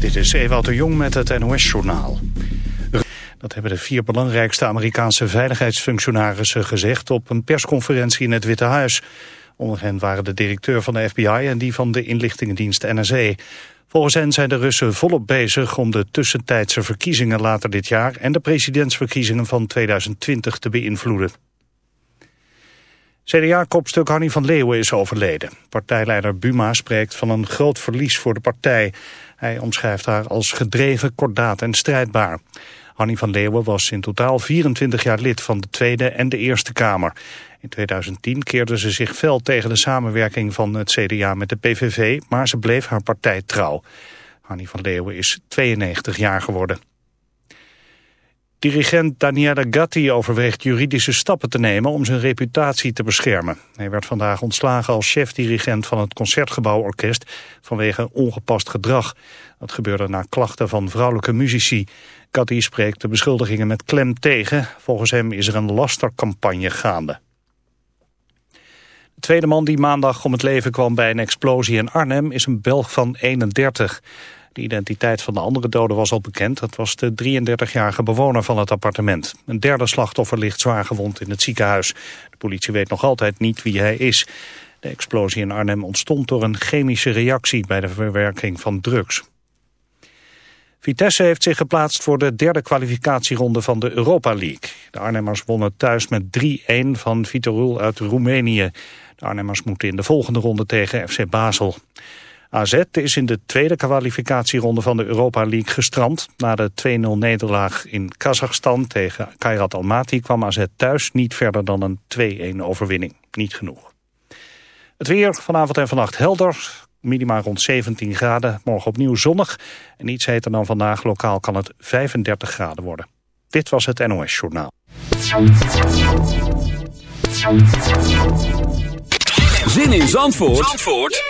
Dit is Ewout de Jong met het NOS-journaal. Dat hebben de vier belangrijkste Amerikaanse veiligheidsfunctionarissen gezegd... op een persconferentie in het Witte Huis. Onder hen waren de directeur van de FBI en die van de inlichtingendienst NSA. Volgens hen zijn de Russen volop bezig om de tussentijdse verkiezingen later dit jaar... en de presidentsverkiezingen van 2020 te beïnvloeden. CDA-kopstuk Hanny van Leeuwen is overleden. Partijleider Buma spreekt van een groot verlies voor de partij. Hij omschrijft haar als gedreven, kordaat en strijdbaar. Hanny van Leeuwen was in totaal 24 jaar lid van de Tweede en de Eerste Kamer. In 2010 keerde ze zich fel tegen de samenwerking van het CDA met de PVV, maar ze bleef haar partij trouw. Hanny van Leeuwen is 92 jaar geworden. Dirigent Daniele Gatti overweegt juridische stappen te nemen om zijn reputatie te beschermen. Hij werd vandaag ontslagen als chef-dirigent van het Concertgebouworkest vanwege ongepast gedrag. Dat gebeurde na klachten van vrouwelijke muzici. Gatti spreekt de beschuldigingen met klem tegen. Volgens hem is er een lastercampagne gaande. De tweede man die maandag om het leven kwam bij een explosie in Arnhem is een Belg van 31. De identiteit van de andere dode was al bekend. Dat was de 33-jarige bewoner van het appartement. Een derde slachtoffer ligt zwaar gewond in het ziekenhuis. De politie weet nog altijd niet wie hij is. De explosie in Arnhem ontstond door een chemische reactie bij de verwerking van drugs. Vitesse heeft zich geplaatst voor de derde kwalificatieronde van de Europa League. De Arnhemmers wonnen thuis met 3-1 van Vitorul uit Roemenië. De Arnhemmers moeten in de volgende ronde tegen FC Basel. AZ is in de tweede kwalificatieronde van de Europa League gestrand. Na de 2-0 nederlaag in Kazachstan tegen Kairat Almaty kwam AZ thuis niet verder dan een 2-1 overwinning. Niet genoeg. Het weer vanavond en vannacht helder. Minima rond 17 graden. Morgen opnieuw zonnig. En iets heter dan vandaag. Lokaal kan het 35 graden worden. Dit was het NOS Journaal. Zin in Zandvoort, Zandvoort?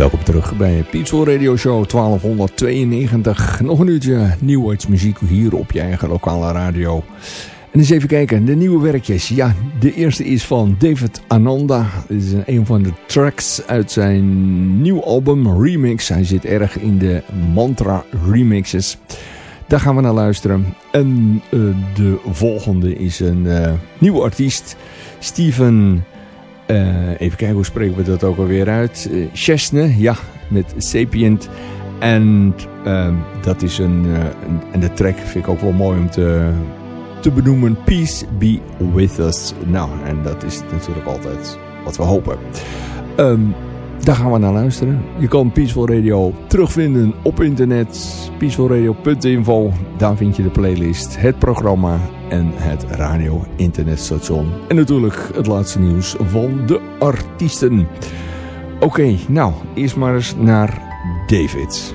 Welkom terug bij Peaceful Radio Show 1292. Nog een uurtje muziek hier op je eigen lokale radio. En eens even kijken, de nieuwe werkjes. Ja, de eerste is van David Ananda. Dit is een van de tracks uit zijn nieuw album Remix. Hij zit erg in de mantra remixes. Daar gaan we naar luisteren. En uh, de volgende is een uh, nieuwe artiest. Steven... Uh, even kijken, hoe spreken we dat ook alweer uit? Uh, Chesne, ja, met Sapient. En uh, dat is een, een, En de track vind ik ook wel mooi om te, te benoemen. Peace be with us. Nou, en dat is natuurlijk altijd wat we hopen. Um, daar gaan we naar luisteren. Je kan Peaceful Radio terugvinden op internet. peacefulradio.info. Daar vind je de playlist, het programma en het radio-internetstation. En natuurlijk het laatste nieuws van de artiesten. Oké, nou, eerst maar eens naar David.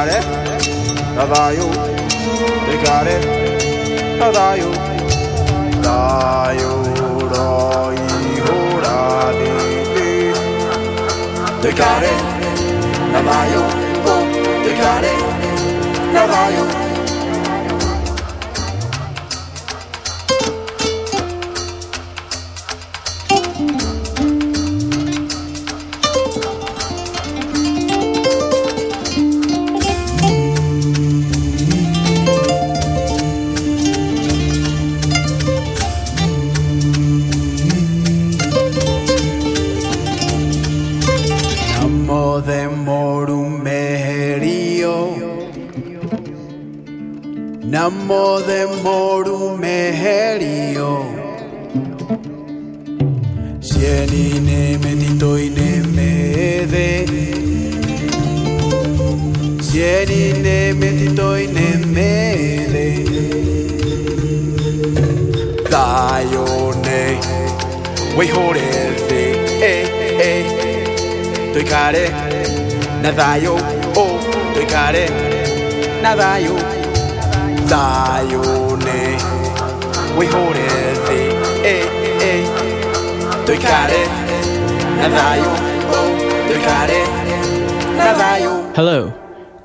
Tekare Radayu Tekare Radayu Rayu Rai Hora Dili Tekare Radayu Tekare Radayu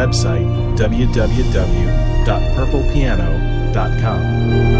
Website, www.purplepiano.com.